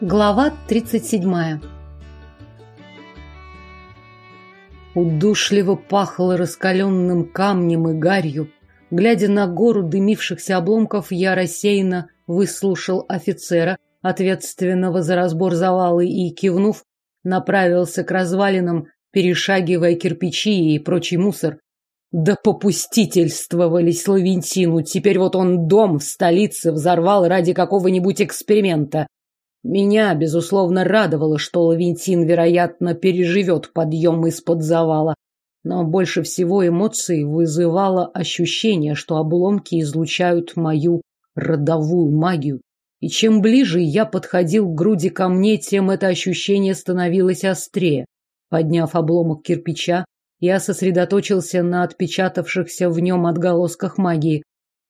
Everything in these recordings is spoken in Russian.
Глава 37. Удушливо пахло раскаленным камнем и гарью. Глядя на гору дымившихся обломков, я рассеянно выслушал офицера, ответственного за разбор завала, и, кивнув, направился к развалинам, перешагивая кирпичи и прочий мусор. Да попустительствовались Лавентину, теперь вот он дом в столице взорвал ради какого-нибудь эксперимента. Меня, безусловно, радовало, что Лавентин, вероятно, переживет подъем из-под завала. Но больше всего эмоций вызывало ощущение, что обломки излучают мою родовую магию. И чем ближе я подходил к груди камней, тем это ощущение становилось острее. Подняв обломок кирпича, я сосредоточился на отпечатавшихся в нем отголосках магии,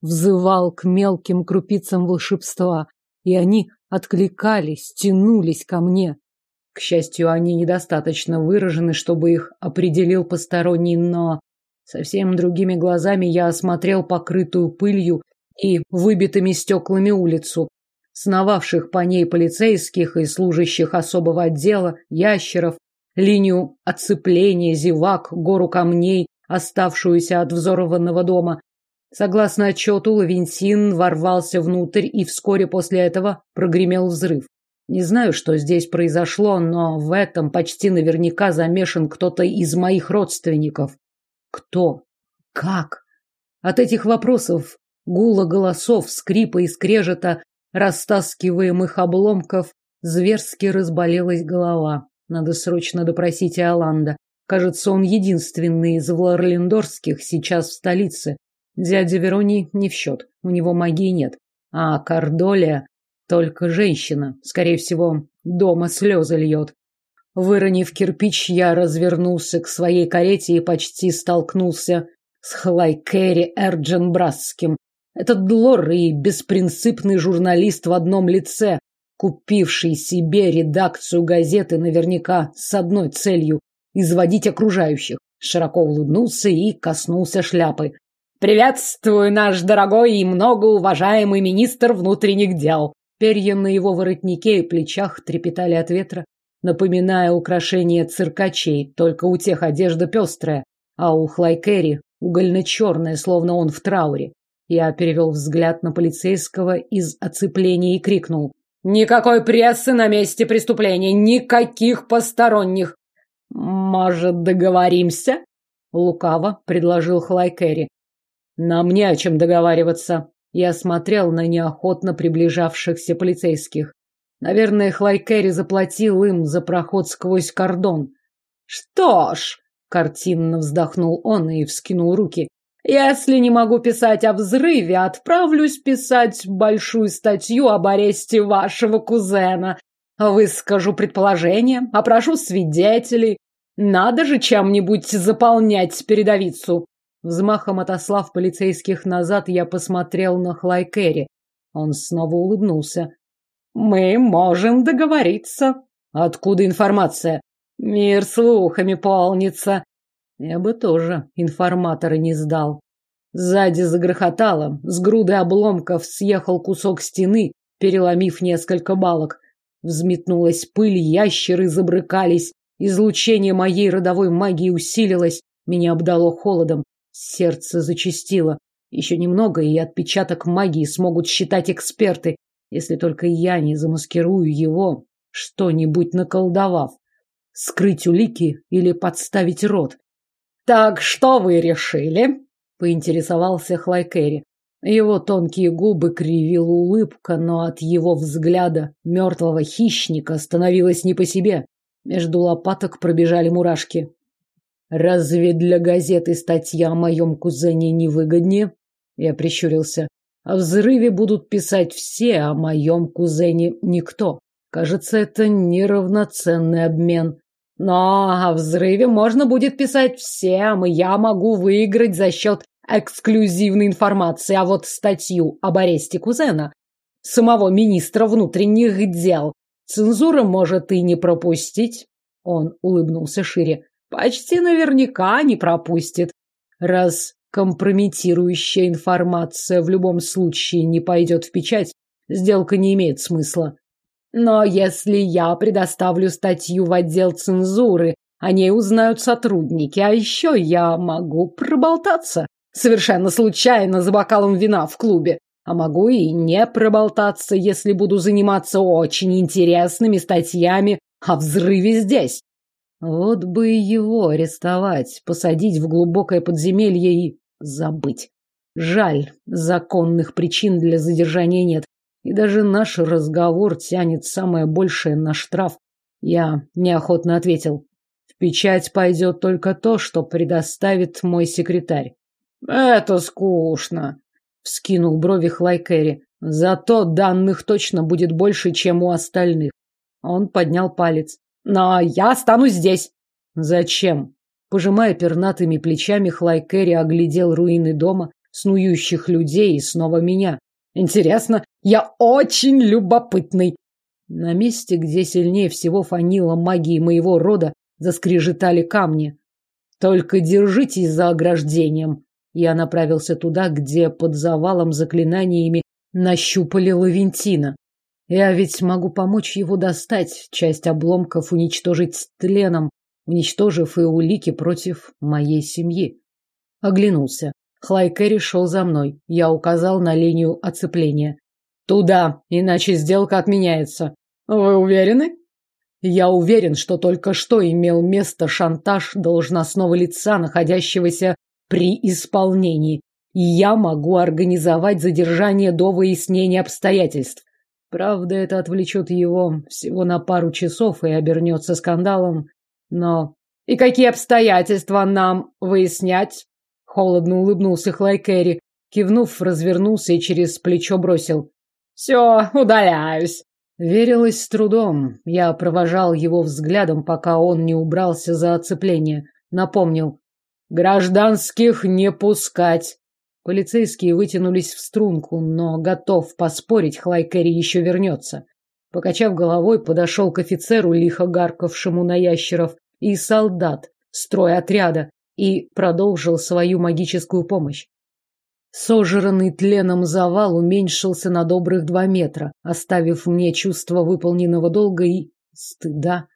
взывал к мелким крупицам волшебства, и они откликались, тянулись ко мне. К счастью, они недостаточно выражены, чтобы их определил посторонний, но совсем другими глазами я осмотрел покрытую пылью и выбитыми стеклами улицу, сновавших по ней полицейских и служащих особого отдела, ящеров, линию отцепления, зевак, гору камней, оставшуюся от взорванного дома, Согласно отчету, Лавинсин ворвался внутрь, и вскоре после этого прогремел взрыв. Не знаю, что здесь произошло, но в этом почти наверняка замешан кто-то из моих родственников. Кто? Как? От этих вопросов, гула голосов, скрипа и скрежета, растаскиваемых обломков, зверски разболелась голова. Надо срочно допросить Иоланда. Кажется, он единственный из Вларлендорских сейчас в столице. Дядя Верони не в счет, у него магии нет. А Кардолия только женщина, скорее всего, дома слезы льет. Выронив кирпич, я развернулся к своей карете и почти столкнулся с Хлайкери Эрдженбрасским. Этот Длор и беспринципный журналист в одном лице, купивший себе редакцию газеты наверняка с одной целью – изводить окружающих. Широко улыбнулся и коснулся шляпы. «Приветствую, наш дорогой и многоуважаемый министр внутренних дел!» Перья на его воротнике и плечах трепетали от ветра, напоминая украшения циркачей, только у тех одежда пестрая, а у Хлайкери угольно-черная, словно он в трауре. Я перевел взгляд на полицейского из оцепления и крикнул. «Никакой прессы на месте преступления! Никаких посторонних!» «Может, договоримся?» Лукаво предложил Хлайкери. Нам не о чем договариваться. Я смотрел на неохотно приближавшихся полицейских. Наверное, Хлайкери заплатил им за проход сквозь кордон. Что ж, картинно вздохнул он и вскинул руки. Если не могу писать о взрыве, отправлюсь писать большую статью об аресте вашего кузена. Выскажу предположение, опрошу свидетелей. Надо же чем-нибудь заполнять передовицу. Взмахом отослав полицейских назад, я посмотрел на Хлайкери. Он снова улыбнулся. «Мы можем договориться». «Откуда информация?» «Мир слухами полнится». Я бы тоже информатора не сдал. Сзади загрохотало, с груды обломков съехал кусок стены, переломив несколько балок. Взметнулась пыль, ящеры забрыкались, излучение моей родовой магии усилилось, меня обдало холодом. Сердце зачастило. Еще немного, и отпечаток магии смогут считать эксперты, если только я не замаскирую его, что-нибудь наколдовав. Скрыть улики или подставить рот. «Так что вы решили?» — поинтересовался Хлайкери. Его тонкие губы кривила улыбка, но от его взгляда мертвого хищника становилось не по себе. Между лопаток пробежали мурашки. Разве для газеты статья о моем кузене не выгоднее? Я прищурился. О взрыве будут писать все, а о моем кузене никто. Кажется, это неравноценный обмен. Но о взрыве можно будет писать всем, и я могу выиграть за счет эксклюзивной информации. А вот статью об аресте кузена самого министра внутренних дел цензура может и не пропустить. Он улыбнулся шире почти наверняка не пропустит, раз компрометирующая информация в любом случае не пойдет в печать, сделка не имеет смысла. Но если я предоставлю статью в отдел цензуры, о ней узнают сотрудники, а еще я могу проболтаться. Совершенно случайно за бокалом вина в клубе. А могу и не проболтаться, если буду заниматься очень интересными статьями о взрыве здесь. Вот бы его арестовать, посадить в глубокое подземелье и забыть. Жаль, законных причин для задержания нет. И даже наш разговор тянет самое большее на штраф. Я неохотно ответил. В печать пойдет только то, что предоставит мой секретарь. Это скучно, вскинул брови Хлайкери. Зато данных точно будет больше, чем у остальных. Он поднял палец. Но я останусь здесь. Зачем? Пожимая пернатыми плечами, Хлайкери оглядел руины дома, снующих людей и снова меня. Интересно, я очень любопытный. На месте, где сильнее всего фанила магии моего рода, заскрежетали камни. Только держитесь за ограждением. Я направился туда, где под завалом заклинаниями нащупали Лавентина. Я ведь могу помочь его достать, часть обломков уничтожить тленом, уничтожив и улики против моей семьи. Оглянулся. Хлайкери шел за мной. Я указал на линию оцепления. Туда, иначе сделка отменяется. Вы уверены? Я уверен, что только что имел место шантаж должностного лица, находящегося при исполнении. И я могу организовать задержание до выяснения обстоятельств. Правда, это отвлечет его всего на пару часов и обернется скандалом. Но... И какие обстоятельства нам выяснять? Холодно улыбнулся Хлайкери, кивнув, развернулся и через плечо бросил. Все, удаляюсь. Верилось с трудом. Я провожал его взглядом, пока он не убрался за оцепление. Напомнил. Гражданских не пускать. Полицейские вытянулись в струнку, но готов поспорить, Хлайкери еще вернется. Покачав головой, подошел к офицеру, лихо гаркавшему на ящеров, и солдат, строй отряда, и продолжил свою магическую помощь. Сожранный тленом завал уменьшился на добрых два метра, оставив мне чувство выполненного долга и стыда,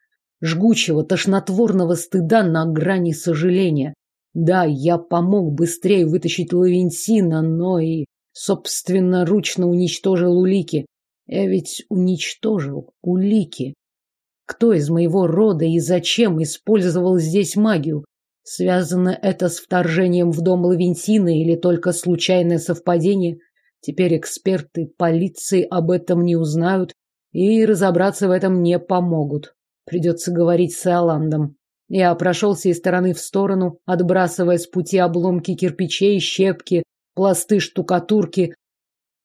жгучего, тошнотворного стыда на грани сожаления. Да, я помог быстрее вытащить Лавентина, но и собственноручно уничтожил улики. Я ведь уничтожил улики. Кто из моего рода и зачем использовал здесь магию? Связано это с вторжением в дом Лавентина или только случайное совпадение? Теперь эксперты полиции об этом не узнают и разобраться в этом не помогут. Придется говорить с Иоландом. Я прошелся из стороны в сторону, отбрасывая с пути обломки кирпичей, щепки, пласты штукатурки.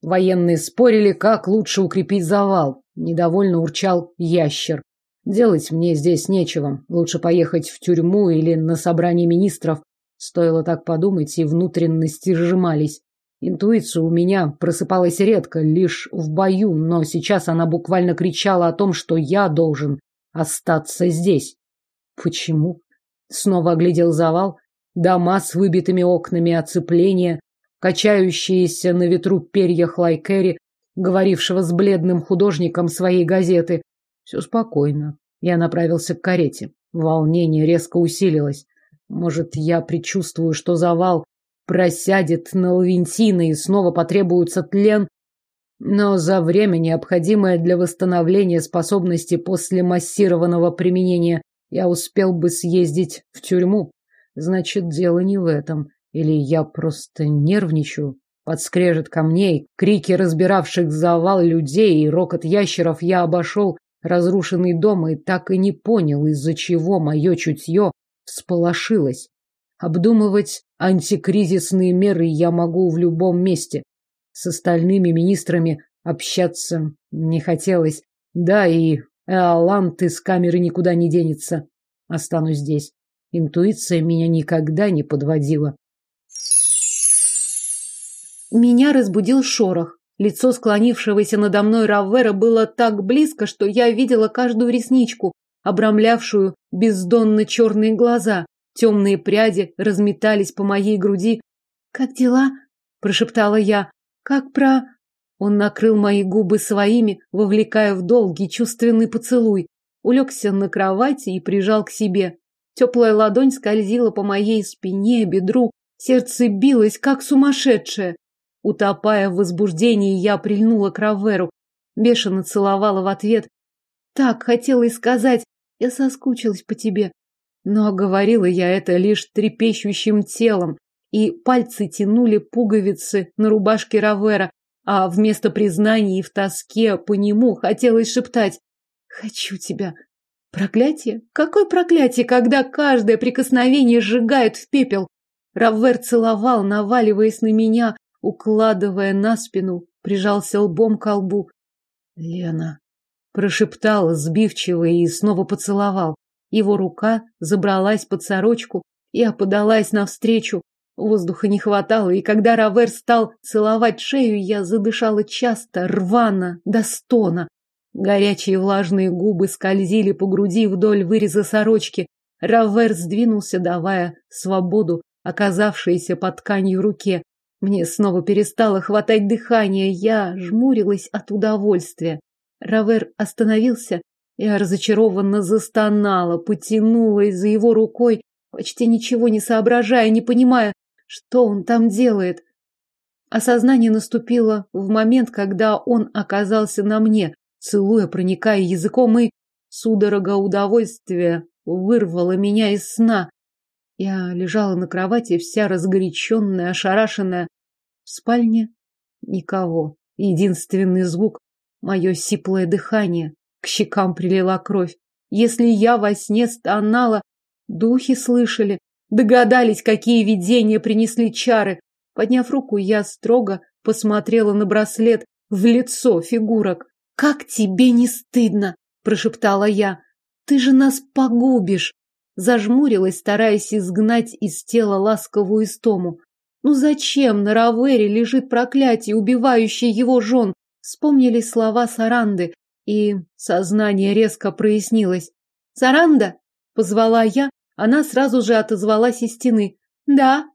Военные спорили, как лучше укрепить завал. Недовольно урчал ящер. Делать мне здесь нечего. Лучше поехать в тюрьму или на собрание министров. Стоило так подумать, и внутренности сжимались. Интуиция у меня просыпалась редко, лишь в бою, но сейчас она буквально кричала о том, что я должен остаться здесь. Почему? Снова оглядел завал. Дома с выбитыми окнами, оцепления, качающиеся на ветру перья Хлайкери, говорившего с бледным художником своей газеты. Все спокойно. Я направился к карете. Волнение резко усилилось. Может, я предчувствую, что завал просядет на Лавентина и снова потребуется тлен, но за время, необходимое для восстановления способности после массированного применения я успел бы съездить в тюрьму. Значит, дело не в этом. Или я просто нервничаю. Подскрежет камней, крики разбиравших завал людей и рокот ящеров я обошел разрушенный дом и так и не понял, из-за чего мое чутье всполошилось. Обдумывать антикризисные меры я могу в любом месте. С остальными министрами общаться не хотелось. Да, и Эолант из камеры никуда не денется. Останусь здесь. Интуиция меня никогда не подводила. Меня разбудил шорох. Лицо склонившегося надо мной Раввера было так близко, что я видела каждую ресничку, обрамлявшую бездонно черные глаза. Темные пряди разметались по моей груди. «Как дела?» – прошептала я. «Как про...» Он накрыл мои губы своими, вовлекая в долгий чувственный поцелуй. Улегся на кровати и прижал к себе. Теплая ладонь скользила по моей спине, бедру. Сердце билось, как сумасшедшее. Утопая в возбуждении, я прильнула к Раверу. Бешено целовала в ответ. Так хотела и сказать, я соскучилась по тебе. Но говорила я это лишь трепещущим телом, и пальцы тянули пуговицы на рубашке Равера, а вместо признаний в тоске по нему хотелось шептать «Хочу тебя». Проклятие? Какое проклятие, когда каждое прикосновение сжигает в пепел? Равер целовал, наваливаясь на меня, укладывая на спину, прижался лбом к лбу. Лена прошептал сбивчиво и снова поцеловал. Его рука забралась под сорочку, я подалась навстречу. Воздуха не хватало, и когда Равер стал целовать шею, я задышала часто, рвано, до стона. Горячие влажные губы скользили по груди вдоль выреза сорочки. Равер сдвинулся, давая свободу, оказавшейся под тканью руке. Мне снова перестало хватать дыхания, я жмурилась от удовольствия. Равер остановился, я разочарованно застонала, потянулась за его рукой, почти ничего не соображая, не понимая, что он там делает. Осознание наступило в момент, когда он оказался на мне, целуя, проникая языком, и судорога удовольствия вырвала меня из сна. Я лежала на кровати, вся разгоряченная, ошарашенная. В спальне никого. Единственный звук — мое сиплое дыхание. К щекам прилила кровь. Если я во сне стонала, духи слышали, догадались, какие видения принесли чары. Подняв руку, я строго посмотрела на браслет в лицо фигурок. «Как тебе не стыдно!» – прошептала я. «Ты же нас погубишь!» Зажмурилась, стараясь изгнать из тела ласковую истому. «Ну зачем на Равере лежит проклятие, убивающее его жен?» Вспомнились слова Саранды, и сознание резко прояснилось. «Саранда!» – позвала я, она сразу же отозвалась из стены. «Да».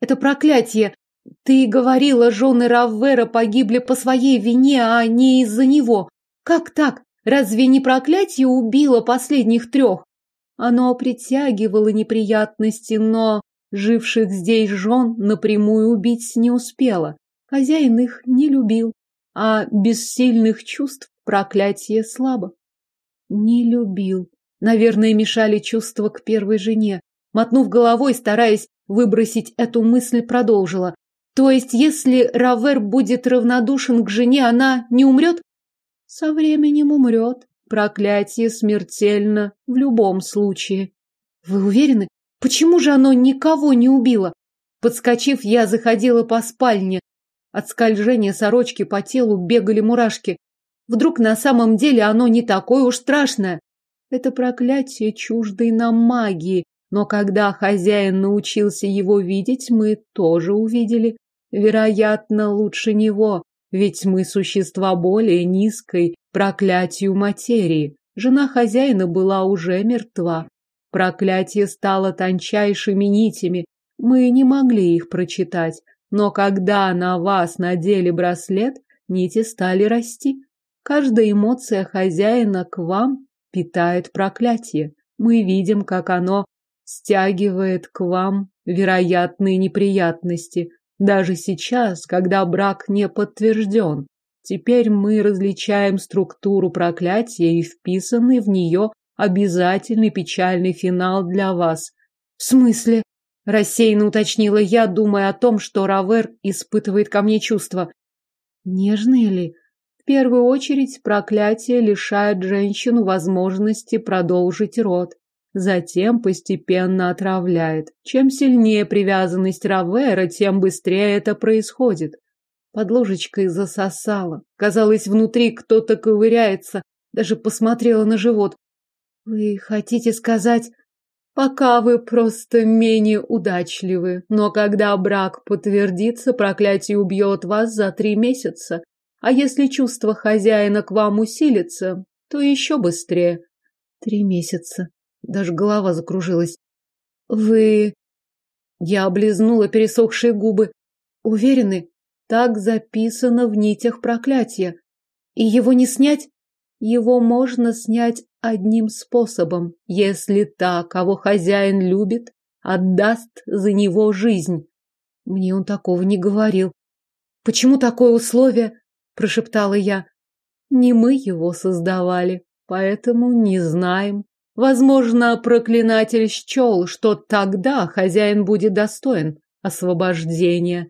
«Это проклятие! Ты говорила, жены Раввера погибли по своей вине, а не из-за него. Как так? Разве не проклятие убило последних трех? Оно притягивало неприятности, но живших здесь жен напрямую убить не успело. Хозяин их не любил, а без сильных чувств Проклятие слабо. Не любил. Наверное, мешали чувства к первой жене. Мотнув головой, стараясь выбросить эту мысль, продолжила. То есть, если Равер будет равнодушен к жене, она не умрет? Со временем умрет. Проклятие смертельно в любом случае. Вы уверены? Почему же оно никого не убило? Подскочив, я заходила по спальне. От скольжения сорочки по телу бегали мурашки. Вдруг на самом деле оно не такое уж страшное. Это проклятие чуждой нам магии, но когда хозяин научился его видеть, мы тоже увидели. Вероятно, лучше него, ведь мы существа более низкой проклятию материи. Жена хозяина была уже мертва. Проклятие стало тончайшими нитями, мы не могли их прочитать, но когда на вас надели браслет, нити стали расти. Каждая эмоция хозяина к вам питает проклятие. Мы видим, как оно стягивает к вам вероятные неприятности. Даже сейчас, когда брак не подтвержден. Теперь мы различаем структуру проклятия и вписанный в нее обязательный печальный финал для вас. В смысле? Рассеянно уточнила я, думая о том, что Равер испытывает ко мне чувства. Нежные ли? В первую очередь проклятие лишает женщину возможности продолжить род. Затем постепенно отравляет. Чем сильнее привязанность Равера, тем быстрее это происходит. Под ложечкой засосала. Казалось, внутри кто-то ковыряется. Даже посмотрела на живот. Вы хотите сказать... Пока вы просто менее удачливы, но когда брак подтвердится, проклятие убьет вас за три месяца. А если чувство хозяина к вам усилится, то еще быстрее. Три месяца. Даже голова закружилась. Вы... Я облизнула пересохшие губы. Уверены? Так записано в нитях проклятия. И его не снять? Его можно снять одним способом, если та, кого хозяин любит, отдаст за него жизнь. Мне он такого не говорил. Почему такое условие? Прошептала я. Не мы его создавали, поэтому не знаем. Возможно, проклинатель счел, что тогда хозяин будет достоин освобождения.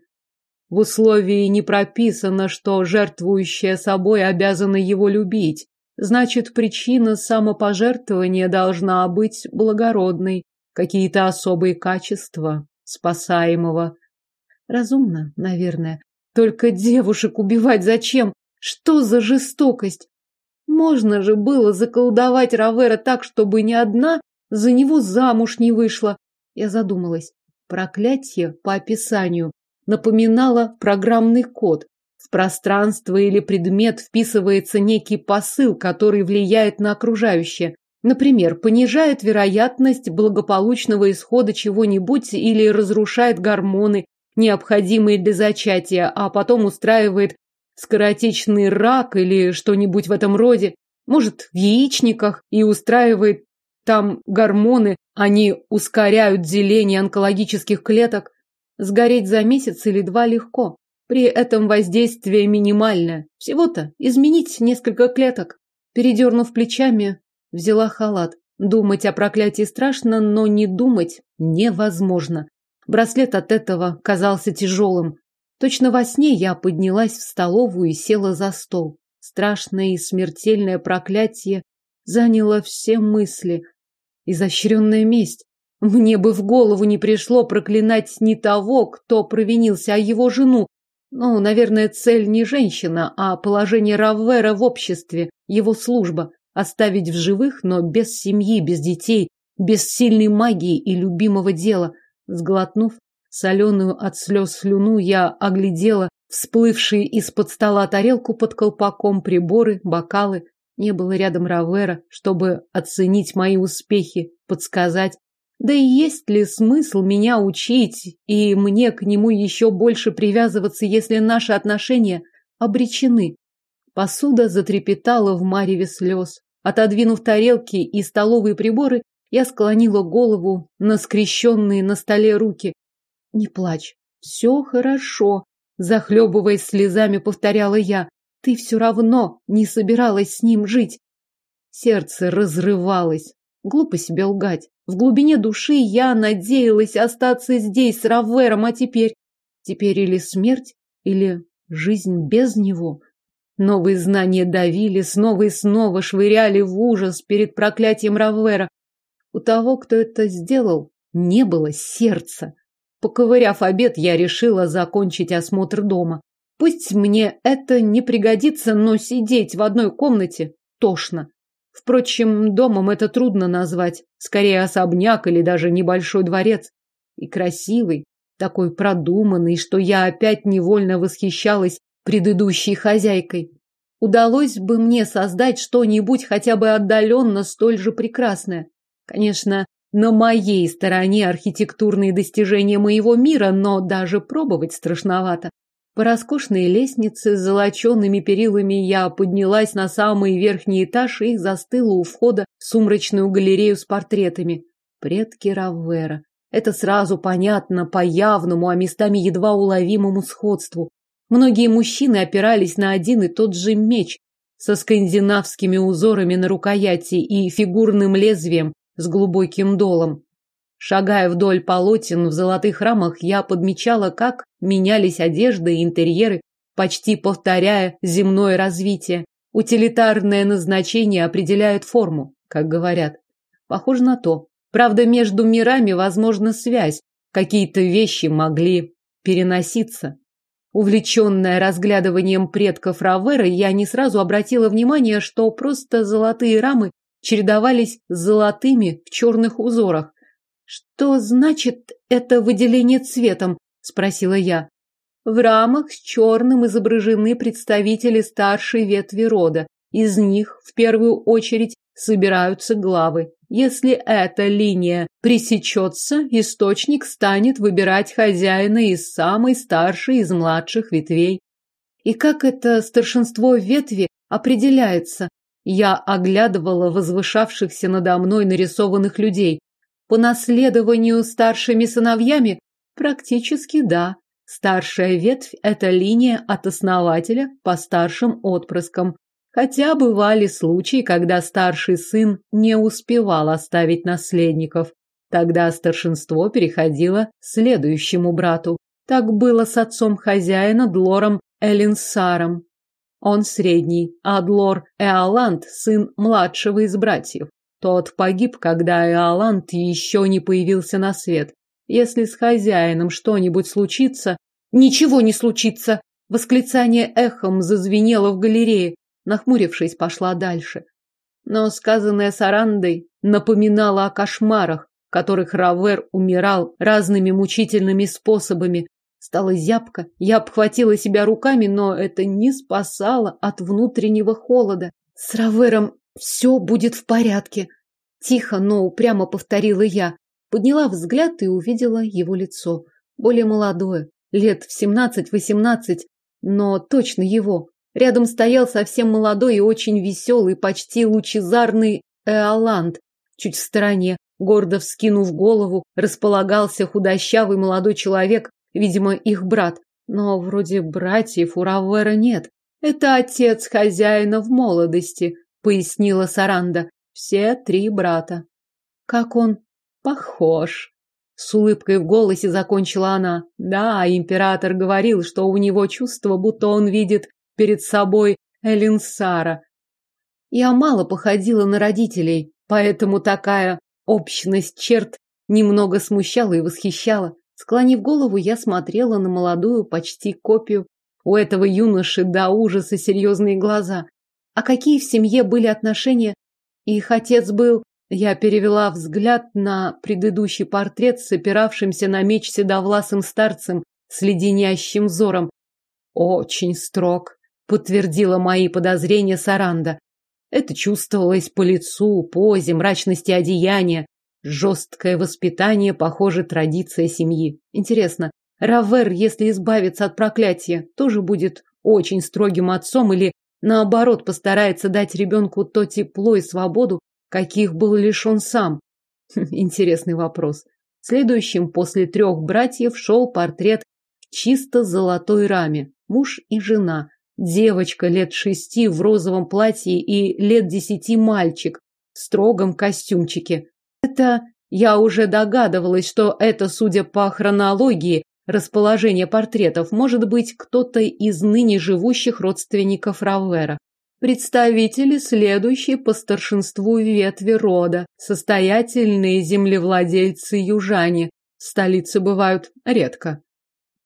В условии не прописано, что жертвующая собой обязана его любить. Значит, причина самопожертвования должна быть благородной, какие-то особые качества спасаемого. Разумно, наверное. Только девушек убивать зачем? Что за жестокость? Можно же было заколдовать Равера так, чтобы ни одна за него замуж не вышла. Я задумалась. Проклятие по описанию напоминало программный код. В пространство или предмет вписывается некий посыл, который влияет на окружающее. Например, понижает вероятность благополучного исхода чего-нибудь или разрушает гормоны, необходимые для зачатия, а потом устраивает скоротечный рак или что-нибудь в этом роде. Может, в яичниках и устраивает там гормоны, они ускоряют деление онкологических клеток. Сгореть за месяц или два легко. При этом воздействие минимальное. Всего-то изменить несколько клеток. Передернув плечами, взяла халат. Думать о проклятии страшно, но не думать невозможно. Браслет от этого казался тяжелым. Точно во сне я поднялась в столовую и села за стол. Страшное и смертельное проклятие заняло все мысли. Изощренная месть. Мне бы в голову не пришло проклинать не того, кто провинился, а его жену. Ну, наверное, цель не женщина, а положение Раввера в обществе, его служба. Оставить в живых, но без семьи, без детей, без сильной магии и любимого дела. Сглотнув соленую от слез слюну, я оглядела всплывшие из-под стола тарелку под колпаком, приборы, бокалы. Не было рядом Равера, чтобы оценить мои успехи, подсказать. Да и есть ли смысл меня учить и мне к нему еще больше привязываться, если наши отношения обречены? Посуда затрепетала в мареве слез. Отодвинув тарелки и столовые приборы, я склонила голову на скрещенные на столе руки. Не плачь, все хорошо, захлебываясь слезами, повторяла я. Ты все равно не собиралась с ним жить. Сердце разрывалось. Глупо себе лгать. В глубине души я надеялась остаться здесь с Равером, а теперь... Теперь или смерть, или жизнь без него. Новые знания давили, снова и снова швыряли в ужас перед проклятием Равера. У того, кто это сделал, не было сердца. Поковыряв обед, я решила закончить осмотр дома. Пусть мне это не пригодится, но сидеть в одной комнате тошно. Впрочем, домом это трудно назвать. Скорее особняк или даже небольшой дворец. И красивый, такой продуманный, что я опять невольно восхищалась предыдущей хозяйкой. Удалось бы мне создать что-нибудь хотя бы отдаленно столь же прекрасное. Конечно, на моей стороне архитектурные достижения моего мира, но даже пробовать страшновато. По роскошной лестнице с золоченными перилами я поднялась на самый верхний этаж и застыла у входа в сумрачную галерею с портретами. Предки Раввера. Это сразу понятно по явному, а местами едва уловимому сходству. Многие мужчины опирались на один и тот же меч со скандинавскими узорами на рукояти и фигурным лезвием с глубоким долом. Шагая вдоль полотен в золотых рамах, я подмечала, как менялись одежды и интерьеры, почти повторяя земное развитие. Утилитарное назначение определяет форму, как говорят. Похоже на то. Правда, между мирами возможна связь. Какие-то вещи могли переноситься. Увлеченная разглядыванием предков Равера, я не сразу обратила внимание, что просто золотые рамы чередовались с золотыми в черных узорах. Что значит это выделение цветом? спросила я. В рамах с черным изображены представители старшей ветви рода. Из них в первую очередь собираются главы. Если эта линия пресечется, источник станет выбирать хозяина из самой старшей из младших ветвей. И как это старшинство ветви определяется? Я оглядывала возвышавшихся надо мной нарисованных людей. По наследованию старшими сыновьями? Практически да. Старшая ветвь – это линия от основателя по старшим отпрыскам. Хотя бывали случаи, когда старший сын не успевал оставить наследников. Тогда старшинство переходило следующему брату. Так было с отцом хозяина Длором Элинсаром. Он средний, а Длор Эоланд – сын младшего из братьев. Тот погиб, когда Эоланд еще не появился на свет. Если с хозяином что-нибудь случится... Ничего не случится! Восклицание эхом зазвенело в галерее. Нахмурившись, пошла дальше. Но сказанное Сарандой напоминало о кошмарах, в которых Равер умирал разными мучительными способами. Стало зябко, я обхватила себя руками, но это не спасало от внутреннего холода. С Равером все будет в порядке. Тихо, но упрямо повторила я. Подняла взгляд и увидела его лицо. Более молодое, лет в семнадцать-восемнадцать, но точно его. Рядом стоял совсем молодой и очень веселый, почти лучезарный Эоланд. Чуть в стороне, гордо вскинув голову, располагался худощавый молодой человек, видимо, их брат. Но вроде братьев у Равера нет. Это отец хозяина в молодости, пояснила Саранда. Все три брата. Как он похож. С улыбкой в голосе закончила она. Да, император говорил, что у него чувство, будто он видит перед собой Элинсара. Я мало походила на родителей, поэтому такая общность черт немного смущала и восхищала. Склонив голову, я смотрела на молодую, почти копию. У этого юноши до ужаса серьезные глаза. А какие в семье были отношения? Их отец был... Я перевела взгляд на предыдущий портрет с опиравшимся на меч седовласым старцем с леденящим взором. Очень строг подтвердила мои подозрения Саранда. Это чувствовалось по лицу, позе, мрачности одеяния. Жесткое воспитание, похоже, традиция семьи. Интересно, Равер, если избавиться от проклятия, тоже будет очень строгим отцом или, наоборот, постарается дать ребенку то тепло и свободу, каких был лишен сам? Интересный вопрос. Следующим после трех братьев шел портрет в чисто золотой раме. Муж и жена. Девочка лет шести в розовом платье и лет десяти мальчик в строгом костюмчике. Это я уже догадывалась, что это, судя по хронологии расположения портретов, может быть кто-то из ныне живущих родственников Равера. Представители, следующие по старшинству ветви рода, состоятельные землевладельцы-южане. Столице бывают редко.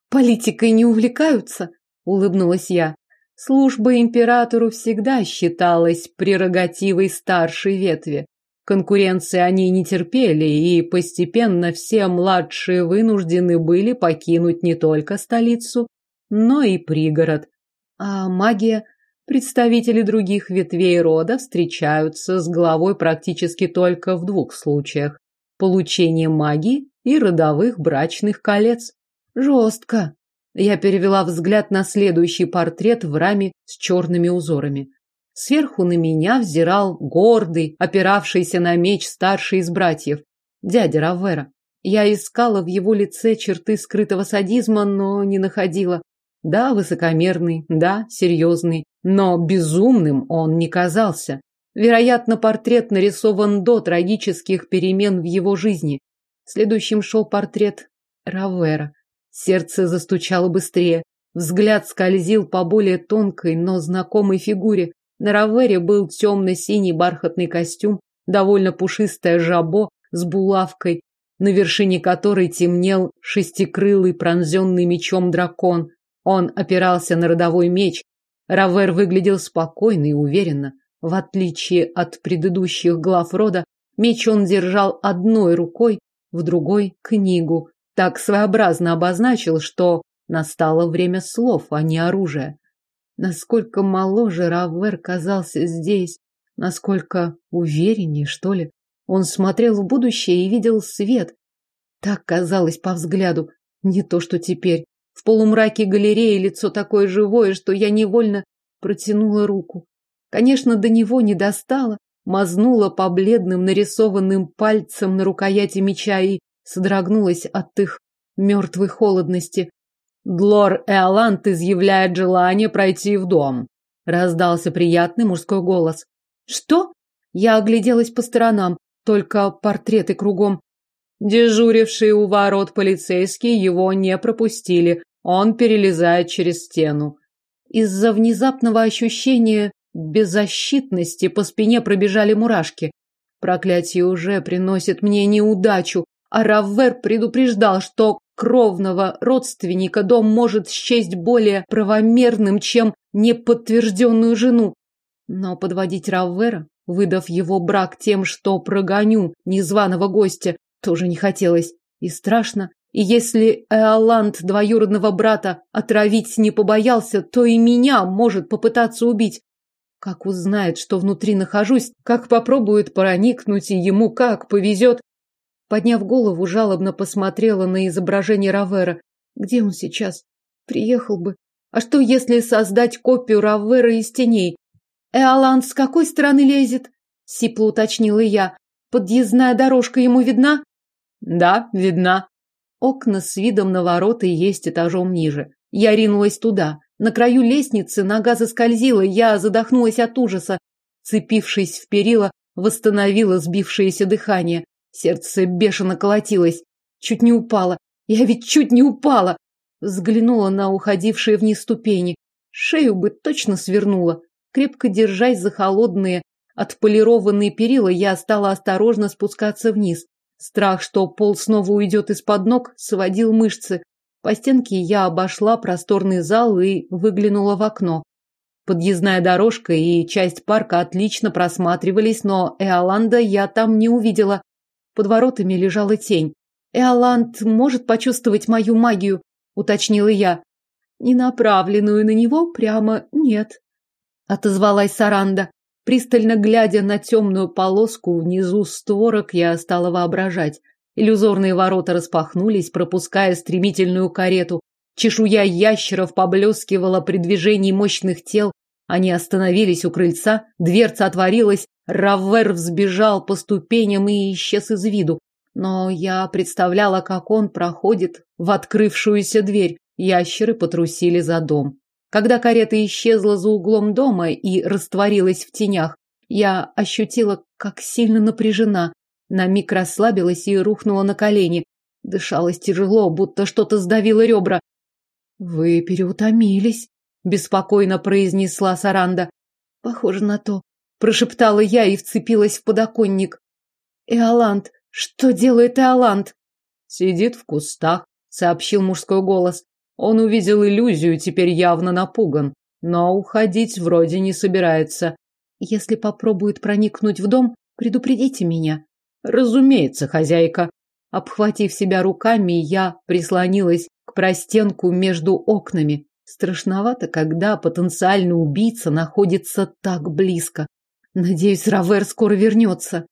Политикой не увлекаются? Улыбнулась я. Служба императору всегда считалась прерогативой старшей ветви. Конкуренции они не терпели, и постепенно все младшие вынуждены были покинуть не только столицу, но и пригород. А магия? Представители других ветвей рода встречаются с главой практически только в двух случаях – получение магии и родовых брачных колец. Жестко. Я перевела взгляд на следующий портрет в раме с черными узорами. Сверху на меня взирал гордый, опиравшийся на меч старший из братьев, дядя Равера. Я искала в его лице черты скрытого садизма, но не находила. Да, высокомерный, да, серьезный, но безумным он не казался. Вероятно, портрет нарисован до трагических перемен в его жизни. Следующим шел портрет Равера. Сердце застучало быстрее. Взгляд скользил по более тонкой, но знакомой фигуре. На Равере был темно-синий бархатный костюм, довольно пушистое жабо с булавкой, на вершине которой темнел шестикрылый пронзенный мечом дракон. Он опирался на родовой меч. Равер выглядел спокойно и уверенно. В отличие от предыдущих глав рода, меч он держал одной рукой, в другой — книгу, так своеобразно обозначил, что настало время слов, а не оружия. Насколько моложе Равер казался здесь, насколько увереннее, что ли. Он смотрел в будущее и видел свет. Так казалось по взгляду. Не то, что теперь. В полумраке галереи лицо такое живое, что я невольно протянула руку. Конечно, до него не достала, мазнула по бледным нарисованным пальцам на рукояти меча и содрогнулась от их мертвой холодности. Глор Эолант изъявляет желание пройти в дом. Раздался приятный мужской голос. Что? Я огляделась по сторонам, только портреты кругом. Дежурившие у ворот полицейские его не пропустили. Он перелезает через стену. Из-за внезапного ощущения беззащитности по спине пробежали мурашки. Проклятие уже приносит мне неудачу, а Раввер предупреждал, что кровного родственника дом может счесть более правомерным, чем неподтвержденную жену. Но подводить Раввера, выдав его брак тем, что прогоню незваного гостя, тоже не хотелось. И страшно. И если Эоланд двоюродного брата отравить не побоялся, то и меня может попытаться убить. Как узнает, что внутри нахожусь, как попробует проникнуть, и ему как повезет. Подняв голову, жалобно посмотрела на изображение Равера. Где он сейчас? Приехал бы. А что, если создать копию Равера из теней? Эоланд с какой стороны лезет? Сипло уточнила я. Подъездная дорожка ему видна? Да, видна. Окна с видом на ворота есть этажом ниже. Я ринулась туда. На краю лестницы нога заскользила, я задохнулась от ужаса. Цепившись в перила, восстановила сбившееся дыхание. Сердце бешено колотилось. Чуть не упала. Я ведь чуть не упала. Взглянула на уходившие вниз ступени. Шею бы точно свернула. Крепко держась за холодные, отполированные перила, я стала осторожно спускаться вниз. Страх, что пол снова уйдет из-под ног, сводил мышцы. По стенке я обошла просторный зал и выглянула в окно. Подъездная дорожка и часть парка отлично просматривались, но Эоланда я там не увидела. Под воротами лежала тень. «Эоланд может почувствовать мою магию», — уточнила я. «Не направленную на него прямо нет», — отозвалась Саранда. Пристально глядя на темную полоску внизу створок, я стала воображать. Иллюзорные ворота распахнулись, пропуская стремительную карету. Чешуя ящеров поблескивала при движении мощных тел. Они остановились у крыльца, дверца отворилась, Раввер взбежал по ступеням и исчез из виду. Но я представляла, как он проходит в открывшуюся дверь. Ящеры потрусили за дом. Когда карета исчезла за углом дома и растворилась в тенях, я ощутила, как сильно напряжена. На миг расслабилась и рухнула на колени. Дышалось тяжело, будто что-то сдавило ребра. «Вы переутомились», — беспокойно произнесла Саранда. «Похоже на то прошептала я и вцепилась в подоконник. Эоланд, что делает Эоланд? Сидит в кустах, сообщил мужской голос. Он увидел иллюзию, теперь явно напуган, но уходить вроде не собирается. Если попробует проникнуть в дом, предупредите меня. Разумеется, хозяйка. Обхватив себя руками, я прислонилась к простенку между окнами. Страшновато, когда потенциальный убийца находится так близко. Надеюсь, Равер скоро вернется.